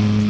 Bye.